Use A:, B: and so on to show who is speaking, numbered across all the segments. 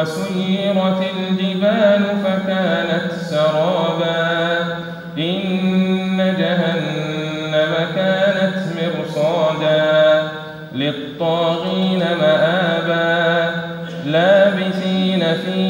A: وسيرت الجبال فكانت سرابا. إن جهنم كانت مرصادا للطاغين مآبا. لابثين فيها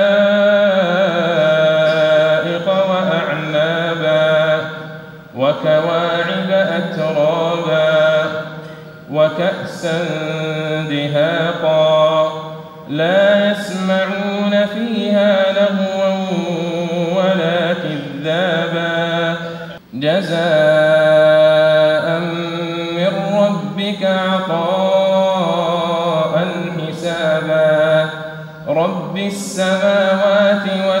A: أترابا وكأسا دهاقا لا يسمعون فيها لغوا ولا كذابا جزاء من ربك عطاء حسابا رب السماوات والأرض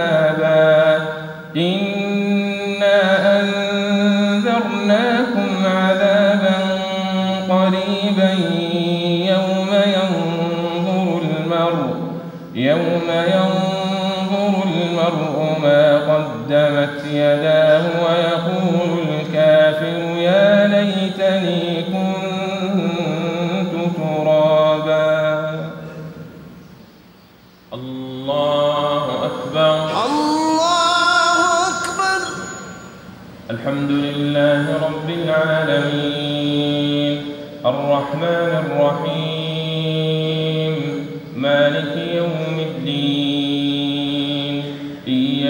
A: ينظر المرء ما قدم قدمت يداه ويقول الكافر يا ليتني كنت ترابا. الله أكبر.
B: الله أكبر.
A: الحمد لله رب العالمين. الرحمن الرحيم. مالك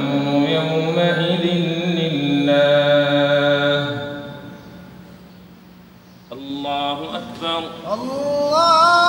A: والأمر يومئذ لله. الله أكبر.
B: الله